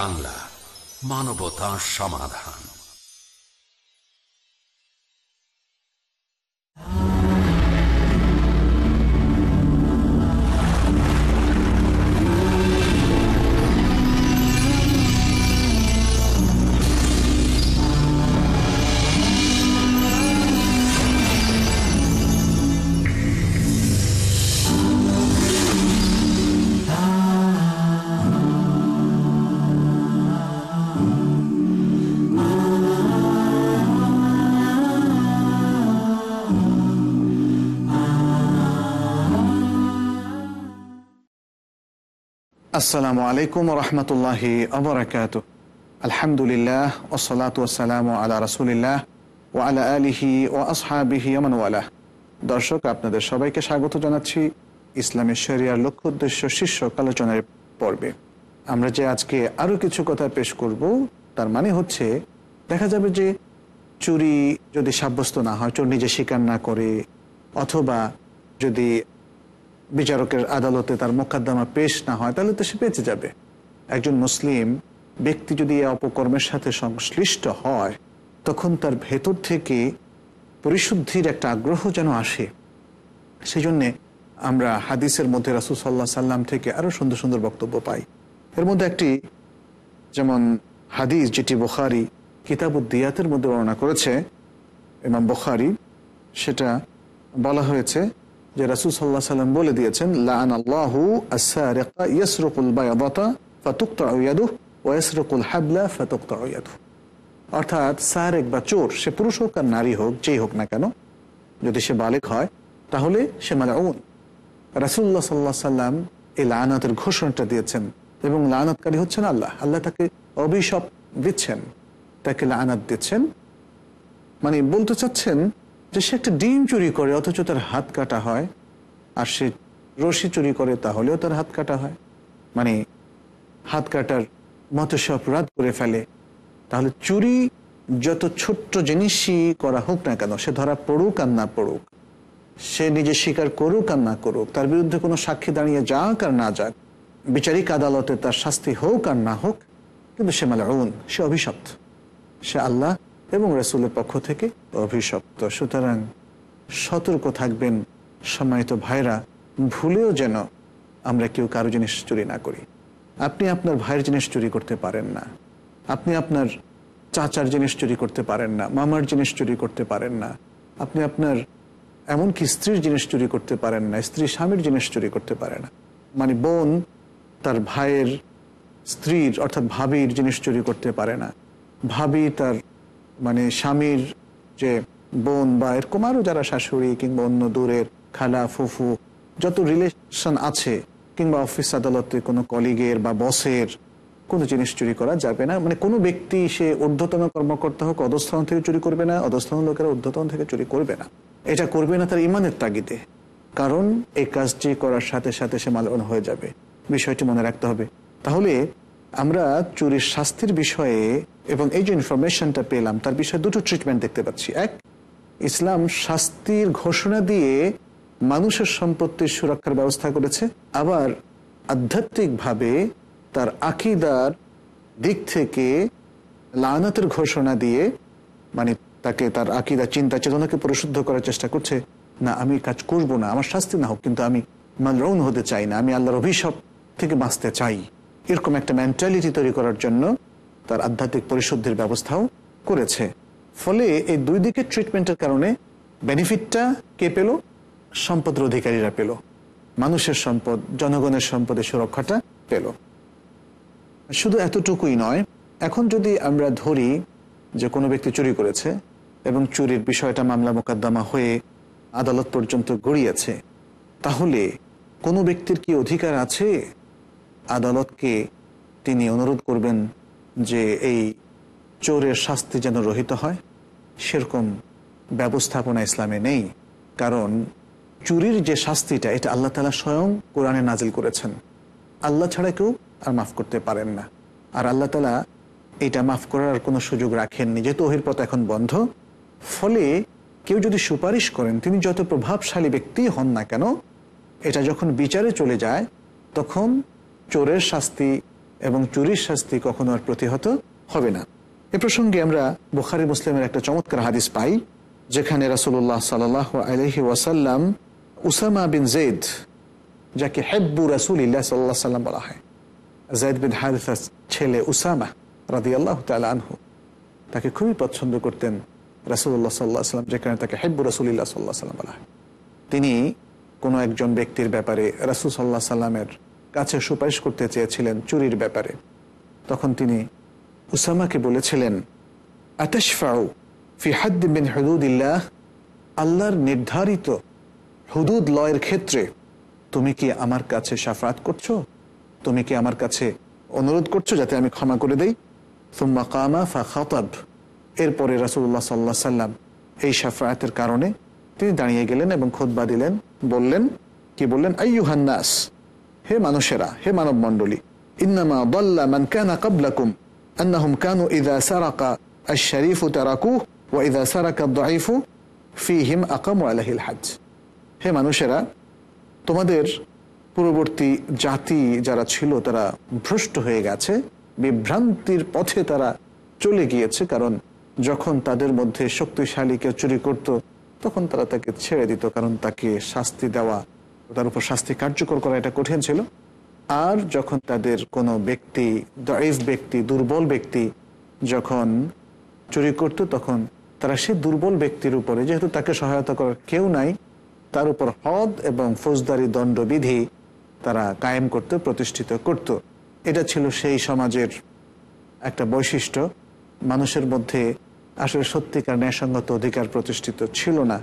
বাংলা মানবতা সমাধান আসসালামু আলাইকুম রহমতুল্লাহি আবরাকাত আলহামদুলিল্লাহ ওসলাত ওসালাম আলা রসুলিল্লাহ ও আলা আলিহি ও আসহাবিহি আমানওয়ালা দর্শক, আপনাদের সবাইকে স্বাগত জানাচ্ছি ইসলামের শরিয়ার লক্ষ্য উদ্দেশ্য শীর্ষক আলোচনার পর্বে। আমরা যে আজকে আরও কিছু কথা পেশ করব, তার মানে হচ্ছে, দেখা যাবে যে চুরি যদি সাব্যস্ত না হয়, চোর নিজে স্বীকার না করে, অথবা যদি বিচারকের আদালতে তার মোকদ্দমা পেশ না হয়, তাহলে তো সে বেঁচে যাবে। একজন মুসলিম ব্যক্তি যদি এই অপকর্মের সাথে সংশ্লিষ্ট হয়, তখন তার ভেতর থেকে পরিশুদ্ধির একটা আগ্রহ যেন আসে। সেই জন্যে আমরা হাদিসের মধ্যে রাসুল সাল্লাহ সাল্লাম থেকে আরও সুন্দর সুন্দর বক্তব্য পাই। এর মধ্যে একটি যেমন হাদিস যেটি বখারি কিতাবুদ্দিয়াতের মধ্যে বর্ণনা করেছে, ইমাম বখারি, সেটা বলা হয়েছে যে রাসুল সাল্লাহ সাল্লাম বলে দিয়েছেন অর্থাৎ বা চোর, সে পুরুষ হোক আর নারী হোক, যেই হোক না কেন, যদি সে বালেক হয়, তাহলে সে রাসুল্লাহ সাল্লাহ সাল্লাম এই ঘোষণাটা দিয়েছেন, এবং লানাতকারী হচ্ছেন আল্লাহ। আল্লাহ তাকে অভিশপ দিচ্ছেন, তাকে লানাত দিচ্ছেন। মানে বলতে চাচ্ছেন যে সে একটা ডিম চুরি করে, অথচ তার হাত কাটা হয়, আর সে রশি চুরি করে তাহলেও তার হাত কাটা হয়। মানে হাত কাটার মতো সে অপরাধ করে ফেলে। তাহলে চুরি যত ছোট্ট জিনিসই করা হোক না কেন, সে ধরা পড়ুক আর না পড়ুক, সে নিজে স্বীকার করুক আর না করুক, তার বিরুদ্ধে কোনো সাক্ষী দাঁড়িয়ে যাক আর না যাক, বিচারিক আদালতে তার শাস্তি হোক আর না হোক, কিন্তু সে মালাউন, সে অভিশপ্ত। সে আল্লাহ এবং রসুলের পক্ষ থেকে অভিশপ্ত। সুতরাং সতর্ক থাকবেন সম্মানিত ভাইরা ভুলেও যেন আমরা কেউ কারও জিনিস চুরি না করি। আপনি আপনার ভাইয়ের জিনিস চুরি করতে পারেন না। আপনি আপনার চাচার জিনিস চুরি করতে পারেন না, মামার জিনিস চুরি করতে পারেন না। আপনি আপনার এমনকি স্ত্রীর জিনিস চুরি করতে পারেন না, স্ত্রী স্বামীর জিনিস চুরি করতে পারে না। মানে বোন তার ভাইয়ের স্ত্রীর অর্থাৎ ভাবির জিনিস চুরি করতে পারে না। ভাবি তার মানে স্বামীর যে বোন বা এরকম আরও যারা শাশুড়ি কিংবা অন্য দূরের খালা, ফুফু, যত রিলেশন আছে কিংবা অফিস আদালতে কোনো কলিগের বা বসের কোনো জিনিস চুরি করা যাবে না। মানে কোনো ব্যক্তি সে ঊর্ধ্বতন কর্মকর্তা হোক, অধস্থান থেকে চুরি করবে না, অধস্থান লোকেরা ঊর্ধ্বতন থেকে চুরি করবে না। এটা করবে না তার ইমানের তাগিদে। কারণ এই কাজটি করার সাথে সাথে সে মালন হয়ে যাবে। বিষয়টি মনে রাখতে হবে। তাহলে আমরা চুরির শাস্তির বিষয়ে এবং এই যে ইনফরমেশনটা পেলাম, তার বিষয়ে দুটো ট্রিটমেন্ট দেখতে পাচ্ছি। এক, ইসলাম শাস্তির ঘোষণা দিয়ে মানুষের সম্পত্তির সুরক্ষার ব্যবস্থা করেছে। আবার আধ্যাত্মিকভাবে তার আকিদার দিক থেকে লানাতের ঘোষণা দিয়ে মানে তাকে তার আকিদা, চিন্তা, চেতনাকে পরিশুদ্ধ করার চেষ্টা করছে, না, আমি কাজ করব না, আমার শাস্তি না হোক, কিন্তু আমি মালরৌন হতে চাই না, আমি আল্লাহর অভিশাপ থেকে বাঁচতে চাই। এরকম একটা মেন্টালিটি তৈরি করার জন্য তার আধ্যাত্মিক পরিশুদ্ধির ব্যবস্থাও করেছে। ফলে এই দুই দিকের ট্রিটমেন্টের কারণে বেনিফিটটা কে পেল? সম্পদের অধিকারীরা পেল। মানুষের সম্পদ, জনগণের সম্পদের সুরক্ষাটা পেল। শুধু এতটুকুই নয়, এখন যদি আমরা ধরি যে কোনো ব্যক্তি চুরি করেছে এবং চুরির বিষয়টা মামলা মোকদ্দমা হয়ে আদালত পর্যন্ত গড়িয়েছে, তাহলে কোনো ব্যক্তির কি অধিকার আছে? আদালতকে তিনি অনুরোধ করবেন যে এই চোরের শাস্তি যেন রহিত হয়, সেরকম ব্যবস্থাপনা ইসলামে নেই। কারণ চুরির যে শাস্তিটা, এটা আল্লাহ তালা স্বয়ং কোরআনে নাজিল করেছেন। আল্লাহ ছাড়া কেউ আর মাফ করতে পারেন না। আর আল্লাহ তালা এটা মাফ করার কোনো সুযোগ রাখেননি। যেহেতু ওহির পথ এখন বন্ধ, ফলে কেউ যদি সুপারিশ করেন, তিনি যত প্রভাবশালী ব্যক্তি হন না কেন, এটা যখন বিচারে চলে যায়, তখন চোরের শাস্তি এবং চুরির শাস্তি কখনো আর প্রতিহত হবে না। এ প্রসঙ্গে আমরা বুখারি মুসলিমের একটা চমৎকার হাদিস পাই, যেখানে রাসুল্লাহ সাল আলহি ওয়াসাল্লাম উসামা বিন জেদ যাকে হেব্বু রাসুল ইল্লাহ সাল্লাহ সাল্লাম বলা হয় জায়দ বিন হারিসার ছেলে উসামা রাদি আল্লাহ আনহু, তাকে খুবই পছন্দ করতেন রাসুল্লাহ সাল্লাহ সাল্লাম যেখানে তাকে হেব্বু রাসুলিল্লাহ সাল্লাহ সাল্লাম বলা হয়। তিনি কোনো একজন ব্যক্তির ব্যাপারে রাসুল সাল্লাহ সাল্লামের কাছে সুপারিশ করতে চেয়েছিলেন চুরির ব্যাপারে। তখন তিনি উসামাকে বলেছিলেন, আতশফাউ ফি হাদ্দ বিন হদুদিল্লাহ? আল্লাহর নির্ধারিত হুদুদ লয়ের ক্ষেত্রে তুমি কি আমার কাছে সাফাত করছ? তুমি কি আমার কাছে অনুরোধ করছ যাতে আমি ক্ষমা করে দেই? সুম্মা কামা ফা খাতাব। এরপরে রাসুল্লাহ সাল্লাহ সাল্লাম এই সাফায়াতের কারণে তিনি দাঁড়িয়ে গেলেন এবং খোদবা দিলেন, বললেন, কি বললেন? আইয়ুহান্নাস হে মানুষেরা, হে মানব মণ্ডলী ইন্নামা দল্লা মান কানা কাবলাকুম, আন্নাহুম কানু ইদা সারাকা আশ-শরীফু তারাকুহ ওয়া ইদা সারাকা ad-দাঈফু ফীহিম আকামু আলাইহিল হজ হে মানুষেরা, তোমাদের পূর্ববর্তী জাতি যারা ছিল, তারা ভ্রষ্ট হয়ে গেছে, বিভ্রান্তির পথে তারা চলে গিয়েছে, কারণ যখন তাদের মধ্যে শক্তিশালী কেউ চুরি করত, তখন তারা তাকে ছেড়ে দিত, কারণ তাকে শাস্তি দেওয়া তার উপর শাস্তি কার্যকর করা এটা কঠিন ছিল। আর যখন তাদের কোনো ব্যক্তি দাইফ ব্যক্তি, দুর্বল ব্যক্তি যখন চুরি করত, তখন তারা সে দুর্বল ব্যক্তির উপরে, যেহেতু তাকে সহায়তা করার কেউ নাই, তার উপর হদ এবং ফৌজদারি দণ্ডবিধি তারা কায়েম করতে, প্রতিষ্ঠিত করত। এটা ছিল সেই সমাজের একটা বৈশিষ্ট্য। মানুষের মধ্যে আসলে সত্যিকার ন্যায়সঙ্গত অধিকার প্রতিষ্ঠিত ছিল না।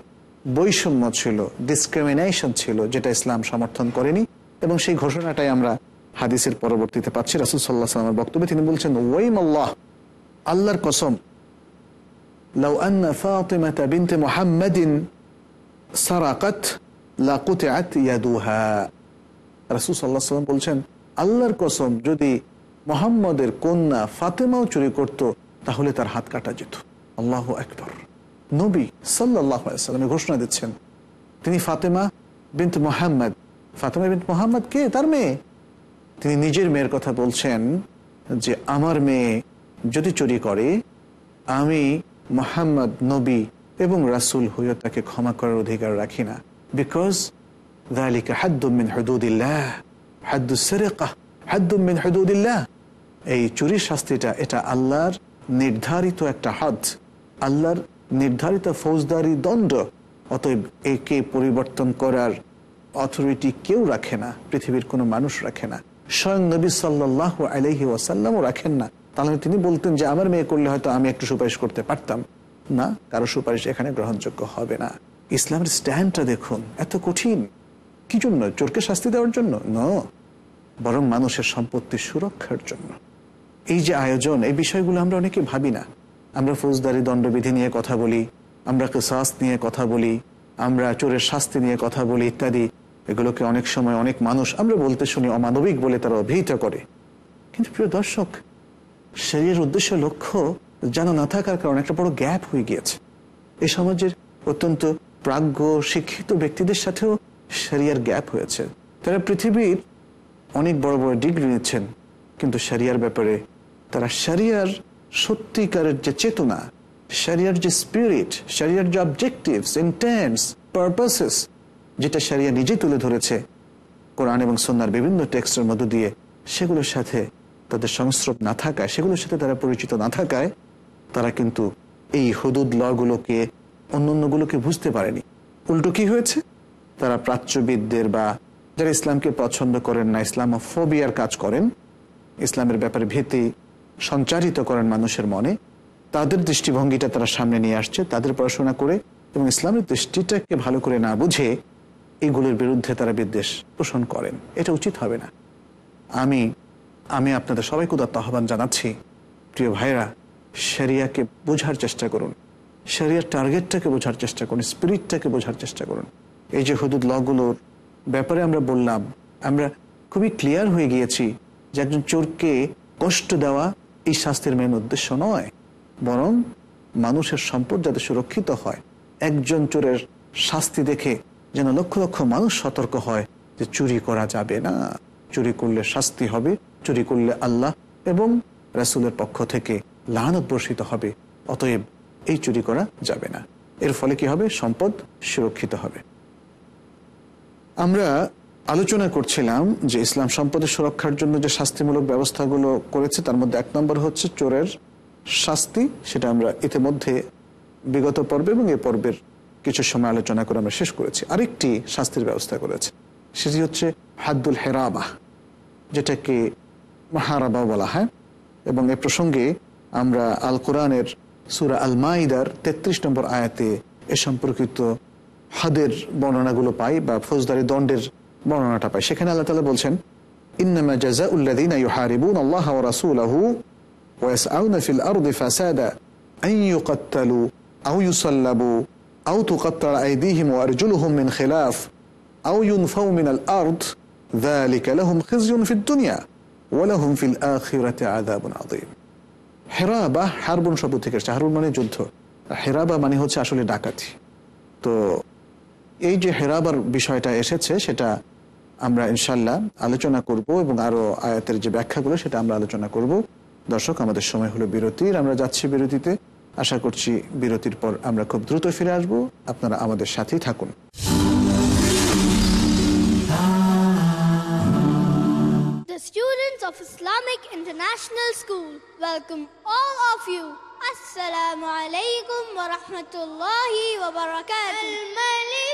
বৈষম্য ছিল ডিসক্রিমিনেশন ছিল, যেটা ইসলাম সমর্থন করেনি। এবং সেই ঘোষণাটাই আমরা হাদিসের পরবর্তীতে পাচ্ছি। রাসুল সাল্লাহ সাল্লামের বক্তব্যে তিনি বলছেন ওয়াইম আল্লাহ আল্লাহর কসম, লাউ আন্না ফাতিমাতা বিনতে মুহাম্মাদিন সারাকাত লাকুতিআত ইয়াদুহা। রাসূল সাল্লাল্লাহু আলাইহি ওয়াসাল্লাম বলছেন, আল্লাহর কসম, যদি মোহাম্মদের কন্যা ফাতেমাও চুরি করত, তাহলে তার হাত কাটা যেত। আল্লাহু আকবার। নবী সাল্লাহ ঘোষণা দিচ্ছেন। তিনি ফাতেমা বিনত মোহাম্মদ। ফাতেমা বিন মোহাম্মদ কে? তার মেয়ে। তিনি নিজের মেয়ের কথা বলছেন যে, আমার মেয়ে যদি চুরি করে, আমি মোহাম্মদ নবী এবং রাসুল হইয় তাকে ক্ষমা করার অধিকার রাখি না। বিকজ দালিকা হাদ্দুমিন হদুদিল্লাহ হাদ্দুসরেকা হাদ্দুমিন হদুদিল্লাহ। এই চুরির শাস্তিটা এটা আল্লাহর নির্ধারিত একটা হদ আল্লাহর নির্ধারিত ফৌজদারি দণ্ড, অতএব একে পরিবর্তন করার অথরিটি কেউ রাখে না, পৃথিবীর কোনো মানুষ রাখে না। স্বয়ং নবী সাল্লাহ আলহি ওয়াসাল্লামও রাখেন না। তাহলে তিনি বলতেন যে, আমার মেয়ে করলে হয়তো আমি একটু সুপারিশ করতে পারতাম। না, কারও সুপারিশ এখানে গ্রহণযোগ্য হবে না। ইসলামের স্ট্যান্ডটা দেখুন, এত কঠিন। কি জন্য? চোরকে শাস্তি দেওয়ার জন্য? ন। বরং মানুষের সম্পত্তির সুরক্ষার জন্য। এই যে আয়োজন, এই বিষয়গুলো আমরা অনেকে ভাবি না। আমরা ফৌজদারি দণ্ডবিধি নিয়ে কথা বলি, আমরা কেসাস নিয়ে কথা বলি, আমরা চোরের শাস্তি নিয়ে কথা বলি ইত্যাদি। এগুলোকে অনেক সময় অনেক মানুষ, আমরা বলতে শুনি অমানবিক বলে তারা অভিহিত করে। কিন্তু প্রিয় দর্শক, শরীরের উদ্দেশ্য লক্ষ্য যেন না থাকার কারণে একটা বড় গ্যাপ হয়ে গিয়েছে। এই সমাজের অত্যন্ত প্রাজ্ঞ, শিক্ষিত ব্যক্তিদের সাথেও শরিয়ার গ্যাপ হয়েছে। তারা পৃথিবীর অনেক বড় বড় ডিগ্রি নিচ্ছেন, কিন্তু শরিয়ার ব্যাপারে তারা শরিয়ার সত্যিকারের যে চেতনা, শরিয়ার যে স্পিরিট শরিয়ার যে অবজেক্টিভস ইন্টেন্স পারপাসেস যেটা শরিয়া নিজে তুলে ধরেছে, কোরআন এবং সন্ন্যার বিভিন্ন টেক্সটের মধ্য দিয়ে, সেগুলোর সাথে তাদের সংস্রব না থাকায়, সেগুলোর সাথে তারা পরিচিত না থাকায়, তারা কিন্তু এই হদুদ লগুলোকে অন্য অন্যগুলোকে বুঝতে পারেনি। উল্টো কি হয়েছে? তারা প্রাচ্যবিদদের বা যারা ইসলামকে পছন্দ করেন না ইসলাম ফোবিয়ার কাজ করেন, ইসলামের ব্যাপারে ভীতি সঞ্চারিত করেন মানুষের মনে, তাদের দৃষ্টিভঙ্গিটা তারা সামনে নিয়ে আসছে, তাদের পড়াশোনা করে এবং ইসলামের দৃষ্টিটাকে ভালো করে না বুঝে এইগুলোর বিরুদ্ধে তারা বিদ্বেষ পোষণ করেন। এটা উচিত হবে না। আমি আমি আপনাদের সবাইকে উদাত্ত আহ্বান জানাচ্ছি, প্রিয় ভাইরা শরিয়াকে বোঝার চেষ্টা করুন। শরিয়ার টার্গেটটাকে বোঝার চেষ্টা করুন, স্পিরিটটাকে বোঝার চেষ্টা করুন। এই যে হুদুদ লগুলোর ব্যাপারে আমরা বললাম, আমরা খুবই ক্লিয়ার হয়ে গিয়েছি যে একজন চোরকে কষ্ট দেওয়া এই শাস্তির মেন উদ্দেশ্য নয়, বরং মানুষের সম্পদ যাতে সুরক্ষিত হয়, একজন চোরের শাস্তি দেখে যেন লক্ষ লক্ষ মানুষ সতর্ক হয় যে চুরি করা যাবে না। চুরি করলে শাস্তি হবে, চুরি করলে আল্লাহ এবং রাসুলের পক্ষ থেকে লানত বর্ষিত হবে, অতএব এই চুরি করা যাবে না। এর ফলে কি হবে? সম্পদ সুরক্ষিত হবে। আমরা আলোচনা করছিলাম যে ইসলাম সম্পদের সুরক্ষার জন্য যে শাস্তিমূলক ব্যবস্থাগুলো করেছে, তার মধ্যে এক নম্বর হচ্ছে চোরের শাস্তি, সেটা আমরা ইতিমধ্যে বিগত পর্বে এবং এ পর্বের কিছু সময় আলোচনা করে আমরা শেষ করেছি। আরেকটি শাস্তির ব্যবস্থা করেছে, সেটি হচ্ছে হাদ্দুল হেরাবা, যেটাকে মাহারাবা বলা হয়। এবং এ প্রসঙ্গে আমরা আল কোরআনের সুরা আল মাইদার তেত্রিশ নম্বর আয়াতে এ সম্পর্কিত হাদের বর্ণনাগুলো পাই বা ফৌজদারি দণ্ডের বর্ণনাটা পাই সেখানে আল্লাহ তালা বলছেন ইন্নামা জাজা উল্লাদিন ইউহারিবুন আল্লাহ ওয়া রাসূলাহু ওয়া ইয়াসআউনা ফিল আরদি ফাসাদা আন ইউকাত্তালু আও ইউসাল্লাবু আও তুকাত্তার আইদিহিম ওয়া আরজুলুহুম মিন খিলাফ আও ইউনফাউ মিন আল আরদ ذلك لهم خزي في الدنيا ولهم في الآخرة عذاب عظيم হেরাবা হারবন শব্দ থেকে এসেছে হারবন মানে যুদ্ধ হেরাবা মানে হচ্ছে আসলে ডাকাতি তো এই যে হেরাবার বিষয়টা এসেছে সেটা আমরা ইনশাল্লাহ আলোচনা করব এবং আরও আয়াতের যে ব্যাখ্যাগুলো সেটা আমরা আলোচনা করব। দর্শক আমাদের সময় হলো বিরতির। আমরা যাচ্ছি বিরতিতে। আশা করছি বিরতির পর আমরা খুব দ্রুত ফিরে আসব। আপনারা আমাদের সাথেই থাকুন। The students of Islamic International School welcome all of you. Assalamu alaikum wa rahmatullahi wa barakatuh.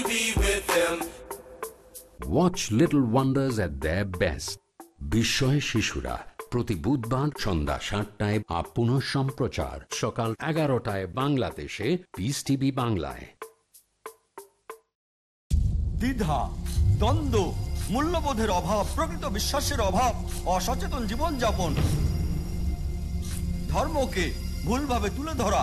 To be with them. Watch Little Wonders at their best. বিস্ময় শিশুরা প্রতি বুধবার সন্ধ্যা সাতটায় আপ পুনঃ সম্প্রচার সকাল এগারোটায় বাংলাদেশে পিস টিভি বাংলায় দ্বিধা দ্বন্দ্ব মূল্যবোধের অভাব প্রকৃত বিশ্বাসের অভাব অসচেতন জীবনযাপন ধর্মকে ভুলভাবে তুলে ধরা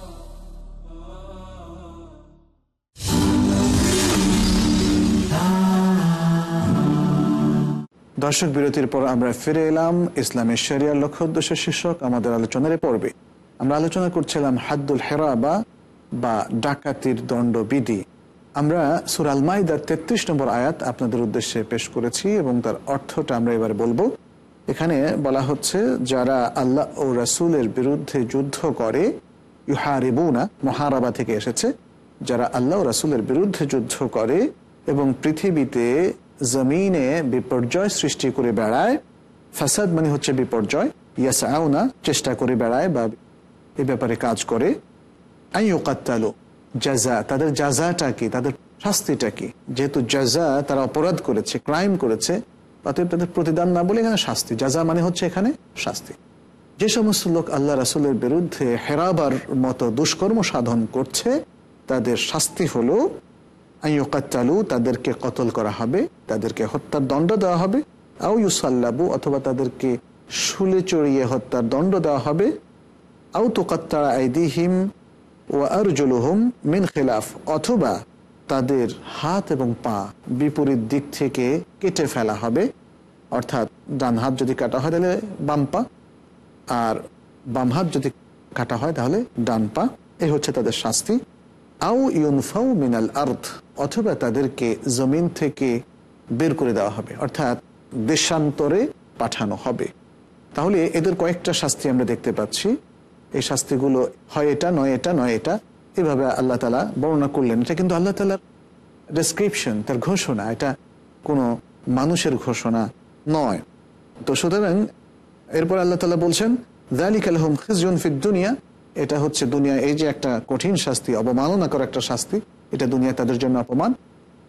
দর্শক বিরতির পর আমরা ফিরে এলাম ইসলামের শরিয়ার লক্ষ্য উদ্দেশ্য শীর্ষক আমাদের আলোচনার পর্বে। আমরা আলোচনা করছিলাম হাদ্দুল হেরাবা বা ডাকাতির দণ্ডবিধি। আমরা সুরাল মাইদার তেত্রিশ নম্বর আয়াত আপনাদের উদ্দেশ্যে পেশ করেছি এবং তার অর্থটা আমরা এবার বলব। এখানে বলা হচ্ছে, যারা আল্লাহ ও রাসূলের বিরুদ্ধে যুদ্ধ করে, ইউহারিবুনা, মহারাবা থেকে এসেছে, যারা আল্লাহ ও রাসূলের বিরুদ্ধে যুদ্ধ করে এবং পৃথিবীতে জমিনে বিপর্যয় সৃষ্টি করে বেড়ায়। ফাসাদ মানে হচ্ছে বিপর্যয়। ইয়াসাউনা চেষ্টা করে বেড়ায় বা এ ব্যাপারে কাজ করে। আইকাত্তালো জাজা তাদের জাজাটা কি? তাদের শাস্তিটা কি? যেহেতু জাজা তারা অপরাধ করেছে, ক্রাইম করেছে, অতএব তাদের প্রতিদান না বলে এখানে শাস্তি। জাজা মানে হচ্ছে এখানে শাস্তি। যে সমস্ত লোক আল্লাহ রাসুলের বিরুদ্ধে হেরাবার মতো দুষ্কর্ম সাধন করছে, তাদের শাস্তি হলো আইকাত্তালু তাদেরকে কতল করা হবে, তাদেরকে হত্যার দণ্ড দেওয়া হবে। আউ ইউসাল্লাবু, অথবা তাদেরকে শুলে চড়িয়ে হত্যার দণ্ড দেওয়া হবে। আউ তোকাত্তারা আইদিহিম ও আরজুলুহুম মিন খেলাফ, অথবা তাদের হাত এবং পা বিপরীত দিক থেকে কেটে ফেলা হবে। অর্থাৎ ডান হাত যদি কাটা হয় তাহলে বাম পা, আর বাম হাত যদি কাটা হয় তাহলে ডান পা। এই হচ্ছে তাদের শাস্তি। আউ ইউনফাউ মিনাল আর্থ অথবা তাদেরকে জমিন থেকে বের করে দেওয়া হবে, অর্থাৎ দেশান্তরে পাঠানো হবে। তাহলে এদের কয়েকটা শাস্তি আমরা দেখতে পাচ্ছি। এই শাস্তিগুলো হয় এটা, নয় এটা নয় এটা, এভাবে আল্লাহ তালা বর্ণনা করলেন। এটা কিন্তু আল্লাহ তালার ডেসক্রিপশন তার ঘোষণা। এটা কোনো মানুষের ঘোষণা নয়। তো সুতরাং এরপর আল্লাহ তালা বলছেন জালিক আলহম খিজন ফিদ দুনিয়া এটা হচ্ছে দুনিয়া এই যে একটা কঠিন শাস্তি অবমাননা করা একটা শাস্তি, এটা দুনিয়া তাদের জন্য অপমান।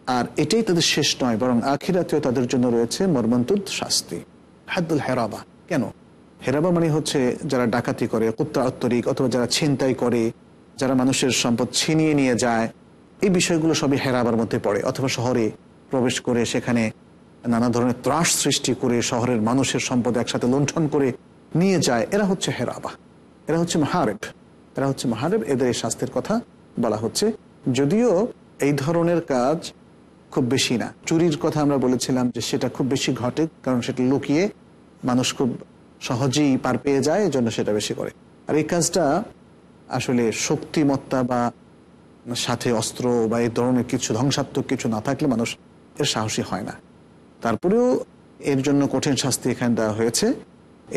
আর এটাই তাদের শেষ নয়, বরং আখিরাতেও তাদের জন্য রয়েছে মর্মন্তুদ শাস্তি। হাদ্দুল হেরাবা। কেন? হেরাবা মানে হচ্ছে যারা ডাকাতি করে কুত্তা আত্তরিক অথবা যারা ছিনতাই করে, যারা মানুষের সম্পদ ছিনিয়ে নিয়ে যায়, এই বিষয়গুলো সবই হেরাবার মধ্যে পড়ে। অথবা শহরে প্রবেশ করে সেখানে নানা ধরনের ত্রাস সৃষ্টি করে শহরের মানুষের সম্পদ একসাথে লুণ্ঠন করে নিয়ে যায়, এরা হচ্ছে হেরাবা। এরা হচ্ছে মাহারেব। এরা হচ্ছে মাহারেব, এদের এই শাস্তির কথা বলা হচ্ছে। যদিও এই ধরনের কাজ খুব বেশি না। চুরির কথা আমরা বলেছিলাম যে সেটা খুব বেশি ঘটে, কারণ সেটা লুকিয়ে মানুষ খুব সহজেই পার পেয়ে যায়, এজন্য সেটা বেশি করে। আর এই কাজটা আসলে শক্তিমত্তা বা সাথে অস্ত্র বা এই ধরনের কিছু ধ্বংসাত্মক কিছু না থাকলে মানুষ এর সাহসী হয় না। তারপরেও এর জন্য কঠিন শাস্তি এখানে দেওয়া হয়েছে।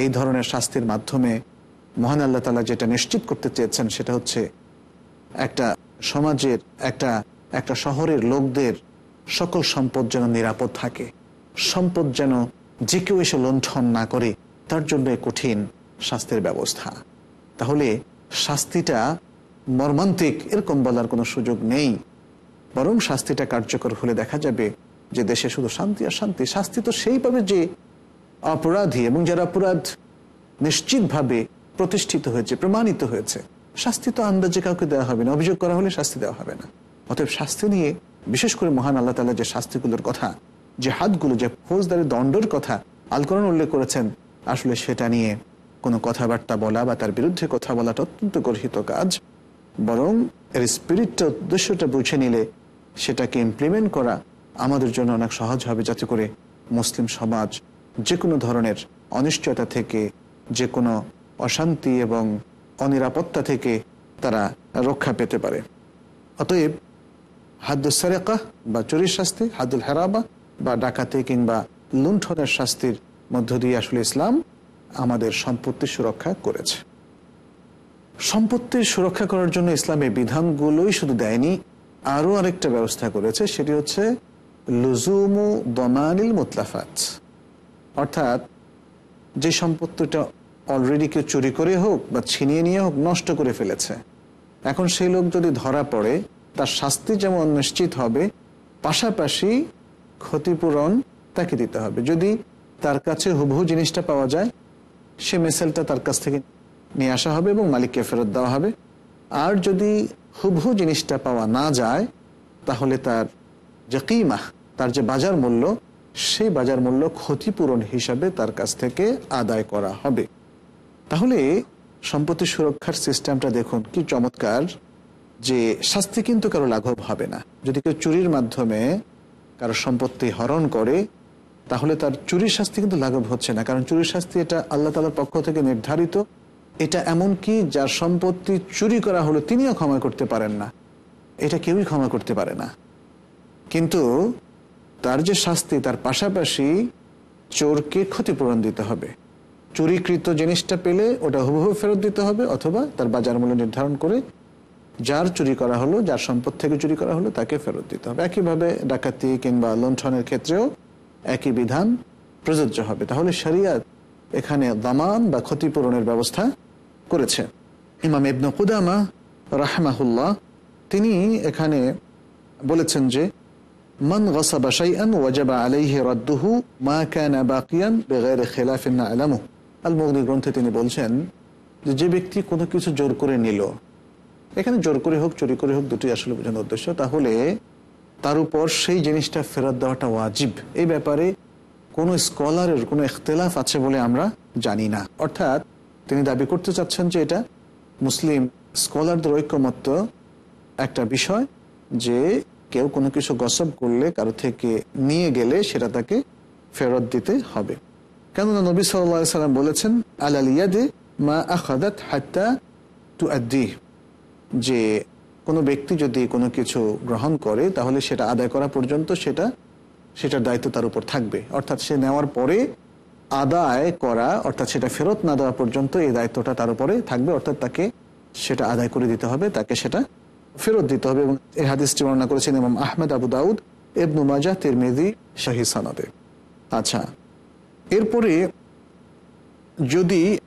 এই ধরনের শাস্তির মাধ্যমে মহান আল্লাহ তালা যেটা নিশ্চিত করতে চেয়েছেন সেটা হচ্ছে একটা সমাজের, একটা একটা শহরের লোকদের সকল সম্পদ যেন নিরাপদ থাকে। সম্পদ যেন যে কেউ এসে লুণ্ঠন না করে, তার জন্য কঠিন শাস্তির ব্যবস্থা। তাহলে শাস্তিটা মর্মান্তিক, এরকম বলার কোনো সুযোগ নেই। বরং শাস্তিটা কার্যকর হলে দেখা যাবে যে দেশে শুধু শান্তি আর শান্তি, শাস্তি তো সেই পাবে যে অপরাধী এবং যারা অপরাধ নিশ্চিতভাবে প্রতিষ্ঠিত হয়েছে, প্রমাণিত হয়েছে। শাস্তি তো আন্দাজে কাউকে দেওয়া হবে না, অভিযোগ করা হলে শাস্তি দেওয়া হবে না। অতএব শাস্তি নিয়ে বিশেষ করে মহান আল্লাহ তালা যে শাস্তিগুলোর কথা, যে হাতগুলো, যে ফৌজদারি দণ্ডর কথা আলকরণ উল্লেখ করেছেন, আসলে সেটা নিয়ে কোনো কথাবার্তা বলা বা তার বিরুদ্ধে কথা বলাটা অত্যন্ত গর্হিত কাজ। বরং এর স্পিরিটটা উদ্দেশ্যটা বুঝে নিলে সেটাকে ইমপ্লিমেন্ট করা আমাদের জন্য অনেক সহজ হবে, যাতে করে মুসলিম সমাজ যে কোনো ধরনের অনিশ্চয়তা থেকে যে কোনো অশান্তি এবং অনিরাপত্তা থেকে তারা রক্ষা পেতে পারে। অতএব হাদ্দুল সারেকা বা চুরির শাস্তি হাদুল হেরাবা বা ডাকাতি কিংবা লুণ্ঠনের শাস্তির মধ্য দিয়ে আসলে ইসলাম আমাদের সম্পত্তি সুরক্ষা করেছে। সম্পত্তির সুরক্ষা করার জন্য ইসলামের বিধানগুলোই শুধু দেয়নি, আরও আরেকটা ব্যবস্থা করেছে, সেটি হচ্ছে লুজুমু দমানিল মুতলাফাত। অর্থাৎ যে সম্পত্তিটা অলরেডি কেউ চুরি করে হোক বা ছিনিয়ে নিয়ে হোক, নষ্ট করে ফেলেছে। এখন সেই লোক যদি ধরা পড়ে, তার শাস্তি যেমন নিশ্চিত হবে, পাশাপাশি ক্ষতিপূরণ তাকে দিতে হবে। যদি তার কাছে হুবহু জিনিসটা পাওয়া যায়, সে মেসেলটা তার কাছ থেকে নিয়ে আসা হবে এবং মালিককে ফেরত দেওয়া হবে। আর যদি হুবহু জিনিসটা পাওয়া না যায়, তাহলে তার যে কিমা তার যে বাজার মূল্য, সেই বাজার মূল্য ক্ষতিপূরণ হিসাবে তার কাছ থেকে আদায় করা হবে। তাহলে সম্পত্তি সুরক্ষার সিস্টেমটা দেখুন, কি চমৎকার, যে শাস্তি কিন্তু কারও লাঘব হবে না। যদি কেউ চুরির মাধ্যমে কারও সম্পত্তি হরণ করে, তাহলে তার চুরির শাস্তি কিন্তু লাঘব হচ্ছে না, কারণ চুরির শাস্তি এটা আল্লাহ তালার পক্ষ থেকে নির্ধারিত। এটা এমন কি, যার সম্পত্তি চুরি করা হলো তিনিও ক্ষমা করতে পারেন না। এটা কেউই ক্ষমা করতে পারে না। কিন্তু তার যে শাস্তি, তার পাশাপাশি চোরকে ক্ষতিপূরণ দিতে হবে। চুরিকৃত জিনিসটা পেলে ওটা হুবহু ফেরত দিতে হবে অথবা তার বাজার মূল্য নির্ধারণ করে যার চুরি করা হলো, যার সম্পদ থেকে চুরি করা হলো, তাকে ফেরত দিতে হবে। একইভাবে ডাকাতি কিংবা লুণ্ঠনের ক্ষেত্রেও একই বিধান প্রযোজ্য হবে। তাহলে শরিয়াত এখানে দামান বা ক্ষতিপূরণের ব্যবস্থা করেছে। ইমাম ইবনু কুদামা রাহমাহুল্লাহ, তিনি এখানে বলেছেন যে, মান গাসাবা ওয়াজাবা আলাইহি রাদ্দুহু মা কানা বাকিয়ান বিগৈর খিলাফিন না'লামু আল মুগনি গ্রন্থে তিনি বলছেন যে যে ব্যক্তি কোনো কিছু জোর করে নিল, এখানে জোর করে হোক, চুরি করে হোক দুটি আসলে বোঝানোর উদ্দেশ্য, তাহলে তার উপর সেই জিনিসটা ফেরত দেওয়াটা ওয়াজিব। এই ব্যাপারে কোনো স্কলারের কোনো ইখতলাফ আছে বলে আমরা জানি না। অর্থাৎ তিনি দাবি করতে চাচ্ছেন যে এটা মুসলিম স্কলারদের ঐক্যমত্য একটা বিষয় যে কেউ কোনো কিছু গসব করলে, কারও থেকে নিয়ে গেলে সেটা তাকে ফেরত দিতে হবে। কেননা নবী সাল্লাম বলেছেন, আলাল ইয়াদে মা আখাদাত হাত্তা টু আদি যে কোনো ব্যক্তি যদি কোনো কিছু গ্রহণ করে, তাহলে সেটা আদায় করা পর্যন্ত সেটা, সেটার দায়িত্ব তার উপর থাকবে। অর্থাৎ সে নেওয়ার পরে আদায় করা, অর্থাৎ সেটা ফেরত না দেওয়া পর্যন্ত এই দায়িত্বটা তার উপরে থাকবে, অর্থাৎ তাকে সেটা আদায় করে দিতে হবে, তাকে সেটা ফেরত দিতে হবে। এবং এই হাদিসটি বর্ণনা করেছেন ইমাম আহমেদ, আবু দাউদ এবনু মাজা তিরমিদি শাহি সানাদে। আচ্ছা এরপরে যদি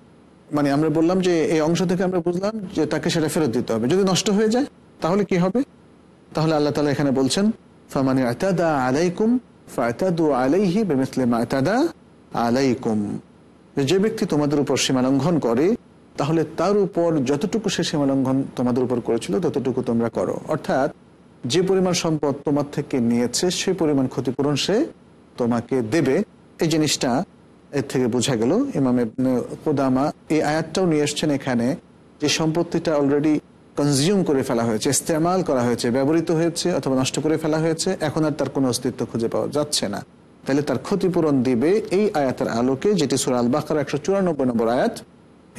মানে আমরা বললাম যে এই অংশ থেকে আমরা বুঝলাম যে তাকে সেটা ফেরত দিতে হবে। যদি নষ্ট হয়ে যায়, তাহলে কি হবে? তাহলে আল্লাহ তালা এখানে বলছেন, ফামানি আতাদা আলাইকুম, ফাতাদু যে ব্যক্তি তোমাদের উপর সীমা লঙ্ঘন করে, তাহলে তার উপর যতটুকু সে সীমা লঙ্ঘন তোমাদের উপর করেছিল, ততটুকু তোমরা করো। অর্থাৎ যে পরিমাণ সম্পদ তোমার থেকে নিয়েছে সেই পরিমাণ ক্ষতিপূরণ সে তোমাকে দেবে। এই জিনিসটা এর থেকে বোঝা গেল, ইমাম কোদামা এই আয়াতটাও নিয়ে এসছেন এখানে, যে সম্পত্তিটা অলরেডি কনজিউম করে ফেলা হয়েছে, ইস্তেমাল করা হয়েছে, ব্যবহৃত হয়েছে অথবা নষ্ট করে ফেলা হয়েছে, এখন আর তার কোনো অস্তিত্ব খুঁজে পাওয়া যাচ্ছে না। তাহলে তার ক্ষতিপূরণ দিবে এই আয়াতের আলোকে, যেটি সুরাল বাকার একশো চুরানব্বই নম্বর আয়াত,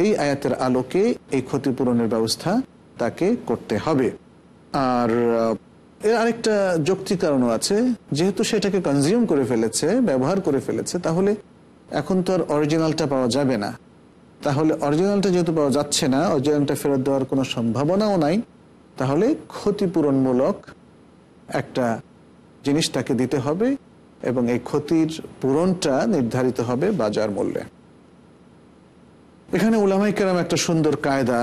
এই আয়াতের আলোকে এই ক্ষতিপূরণের ব্যবস্থা তাকে করতে হবে। আর এর আরেকটা যৌক্তিক কারণও আছে। যেহেতু সেটাকে কনজিউম করে ফেলেছে, ব্যবহার করে ফেলেছে, তাহলে এখন তো আর অরিজিনালটা পাওয়া যাবে না। তাহলে অরিজিনালটা যেহেতু পাওয়া যাচ্ছে না অরিজিনালটা ফেরত দেওয়ার কোনো সম্ভাবনাও নাই, তাহলে ক্ষতিপূরণমূলক একটা জিনিস তাকে দিতে হবে এবং এই ক্ষতির পূরণটা নির্ধারিত হবে বাজার মূল্যে। এখানে উলামাই কেরাম একটা সুন্দর কায়দা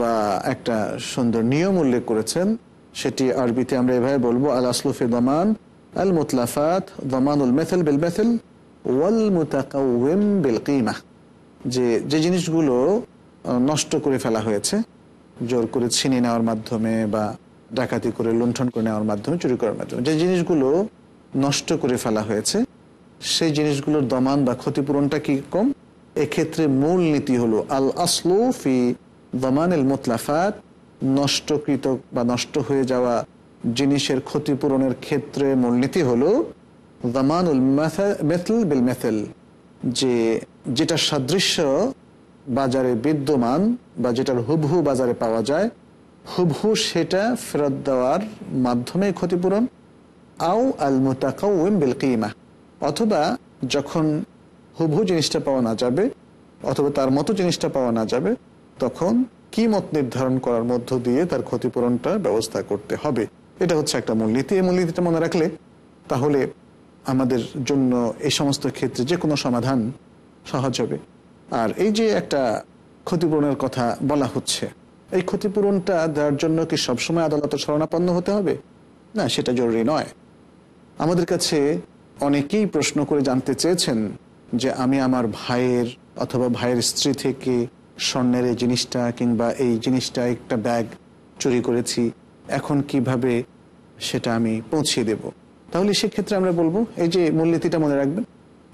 বা একটা সুন্দর নিয়ম উল্লেখ করেছেন। সেটি আরবিতে আমরা এভাবে বলব, আল আসলুফে দমান, আল মুতলাফাত, দমানুল মেথেল বিল মেথেল, ওয়াল মুতাকাউম বিল কিমা। যে যে জিনিসগুলো নষ্ট করে ফেলা হয়েছে, জোর করে ছিনিয়ে নেওয়ার মাধ্যমে বা ডাকাতি করে লুণ্ঠন করে নেওয়ার মাধ্যমে, চুরি করার মাধ্যমে। যে জিনিসগুলো নষ্ট করে ফেলা হয়েছে, সেই জিনিসগুলোর দমান বা ক্ষতিপূরণটা কি কম? এক্ষেত্রে মূল নীতি হলো, আল আসলু ফি দমান এল মুতলাফাত নষ্টকৃত বা নষ্ট হয়ে যাওয়া জিনিসের ক্ষতিপূরণের ক্ষেত্রে মূলনীতি হলো দামানুল মেথল বিল মেথেল যে যেটা সাদৃশ্য বাজারে বিদ্যমান বা যেটার হুবহু বাজারে পাওয়া যায়, হুবহু সেটা ফেরত দেওয়ার মাধ্যমে ক্ষতিপূরণ, আও আল মুতাকাউম বিল কিমা, অথবা যখন হুবহু জিনিসটা পাওয়া না যাবে, অথবা তার মতো জিনিসটা পাওয়া না যাবে, তখন কিমত নির্ধারণ করার মধ্য দিয়ে তার ক্ষতিপূরণটা ব্যবস্থা করতে হবে। এটা হচ্ছে একটা মূলনীতি। এই মূলনীতিটা মনে রাখলে তাহলে আমাদের জন্য এই সমস্ত ক্ষেত্রে যে কোনো সমাধান সহজ হবে। আর এই যে একটা ক্ষতিপূরণের কথা বলা হচ্ছে, এই ক্ষতিপূরণটা দেওয়ার জন্য কি সবসময় আদালতের শরণাপন্ন হতে হবে? না, সেটা জরুরি নয়। আমাদের কাছে অনেকেই প্রশ্ন করে জানতে চেয়েছেন যে আমি আমার ভাইয়ের অথবা ভাইয়ের স্ত্রী থেকে স্বর্ণের এই জিনিসটা কিংবা এই জিনিসটা একটা ব্যাগ চুরি করেছি, এখন কীভাবে সেটা আমি পৌঁছিয়ে দেব? তাহলে সেক্ষেত্রে আমরা বলব, এই যে মূলনীতিটা মনে রাখবেন,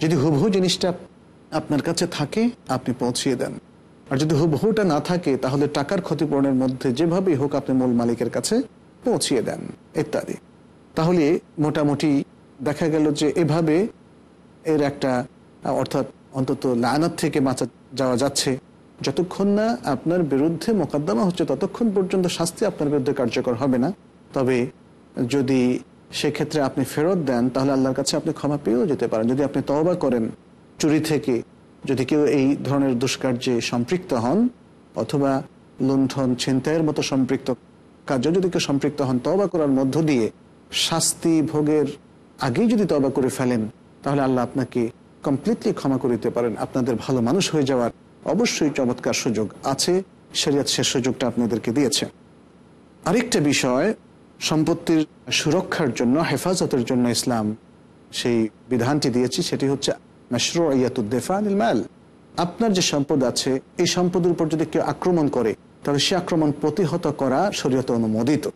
যদি হুবহু জিনিসটা আপনার কাছে থাকে, আপনি পৌঁছিয়ে দেন। আর যদি হুবহুটা না থাকে, তাহলে টাকার ক্ষতিপূরণের মধ্যে যেভাবেই হোক আপনি মূল মালিকের কাছে পৌঁছিয়ে দেন, ইত্যাদি। তাহলে মোটামুটি দেখা গেল যে এভাবে এর একটা, অর্থাৎ অন্তত লায়নাত থেকে বাঁচা যাওয়া যাচ্ছে। যতক্ষণ না আপনার বিরুদ্ধে মোকদ্দমা হচ্ছে, ততক্ষণ পর্যন্ত শাস্তি আপনার বিরুদ্ধে কার্যকর হবে না। তবে যদি সেক্ষেত্রে আপনি ফেরত দেন, তাহলে আল্লাহর কাছে আপনি ক্ষমা পেয়েও যেতে পারেন। যদি আপনি তওবা করেন চুরি থেকে, যদি কেউ এই ধরনের দুষ্কার্যে সম্পৃক্ত হন অথবা লুণ্ঠন, ছিনতাইয়ের মতো সম্পৃক্ত কার্য যদি কেউ সম্পৃক্ত হন তবা করার মধ্য দিয়ে শাস্তি ভোগের আগেই যদি তবা করে ফেলেন, তাহলে আল্লাহ আপনাকে কমপ্লিটলি ক্ষমা করে দিতে পারেন। আপনাদের ভালো মানুষ হয়ে যাওয়ার অবশ্যই চমৎকার সুযোগ আছে। শরিয়াত শেষ সুযোগটা আপনাদেরকে দিয়েছে। আরেকটা বিষয়, সম্পত্তির সুরক্ষার জন্য, হেফাজতের জন্য ইসলাম সেই বিধানটি দিয়েছি, সেটি হচ্ছে মাল। আপনার যে সম্পদ আছে, এই সম্পদের উপর যদি কেউ আক্রমণ করে, তাহলে সে আক্রমণ প্রতিহত করা শরীয়ত অনুমোদিত।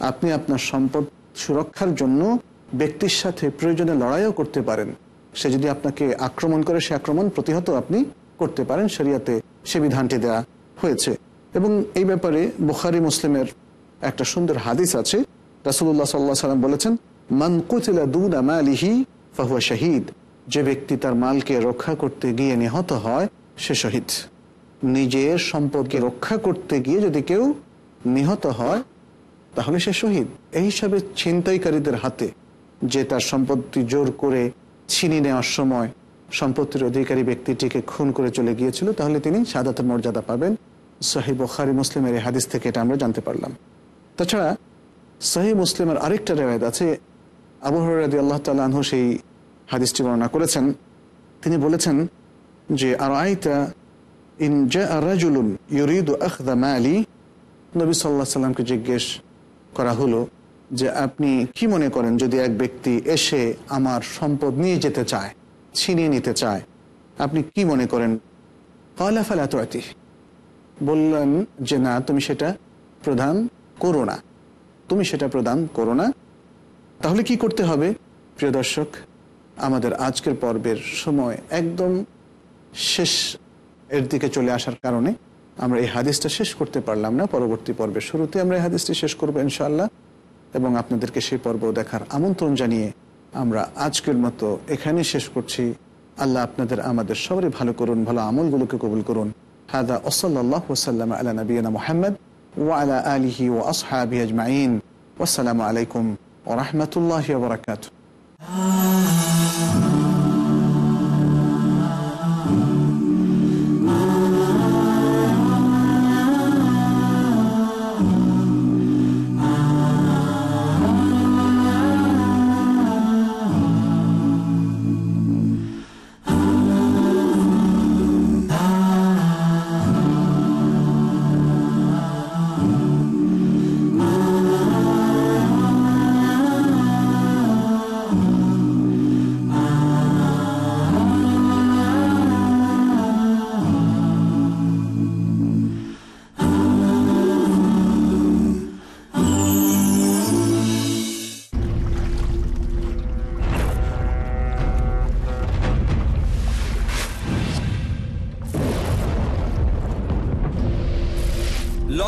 আপনি আপনার সম্পদ সুরক্ষার জন্য ব্যক্তির সাথে প্রয়োজনে লড়াইও করতে পারেন। সে যদি আপনাকে আক্রমণ করে, সে আক্রমণ প্রতিহত আপনি করতে পারেন, শরিয়াতে সে বিধানটি দেয়া হয়েছে। এবং এই ব্যাপারে বুখারি মুসলিমের একটা সুন্দর হাদিস আছে। রাসুল্লাহ সাল্লাহ সাল্লাম বলেছেন, মান কুতিলা দুন আমালিহি ফাহুয়া শাহিদ। যে ব্যক্তি তার মালকে রক্ষা করতে গিয়ে নিহত হয়, সে শহীদ। নিজের সম্পদকে রক্ষা করতে গিয়ে যদি কেউ নিহত হয়, তাহলে সে শহীদ। এই হিসাবে ছিনতাইকারীদের হাতে যে তার সম্পত্তি জোর করে ছিনিয়ে নেওয়ার সময় সম্পত্তির অধিকারী ব্যক্তিটিকে খুন করে চলে গিয়েছিল, তাহলে তিনি সাদাতের মর্যাদা পাবেন। সহি বখারি মুসলিমের এই হাদিস থেকে এটা আমরা জানতে পারলাম। তাছাড়া সহি মুসলিমের আরেকটা রেওয়ায়ত আছে, আবু হরাদি আল্লাহ তালহ সেই হাদিসটি বর্ণনা করেছেন। তিনি বলেছেন যে আর আইতা ইন রাজুলুন ইউরিদু আখদা মালি? নবী সাল্লাহ সাল্লামকে জিজ্ঞেস করা হলো যে, আপনি কি মনে করেন যদি এক ব্যক্তি এসে আমার সম্পদ নিয়ে যেতে চায়? ছিনিয়ে নিতে চায়। আপনি কি মনে করেন? কয়লা ফেলা তো বললেন যে, না, তুমি সেটা প্রদান করো না। তুমি সেটা প্রদান করো না। তাহলে কি করতে হবে? প্রিয় দর্শক, আমাদের আজকের পর্বের সময় একদম শেষ এর দিকে চলে আসার কারণে আমরা এই হাদিসটা শেষ করতে পারলাম না। পরবর্তী পর্বের শুরুতে আমরা এই হাদিসটি শেষ করব ইনশাল্লাহ এবং আপনাদেরকে সেই পর্ব দেখার আমন্ত্রণ জানিয়ে আমরা আজকের মতো এখানে শেষ করছি। আল্লাহ আপনাদের আমাদের সবারই ভালো করুন, ভালো আমলগুলোকে কবুল করুন। হাদা ওসল্লাহ ওসাল্লাম আলা নবীনা মোহাম্মদ ওয়ালা আলিহি ও আসহাবি আজমাইন। আসসালামু আলাইকুম ওরহমতুল্লাহ বরকাত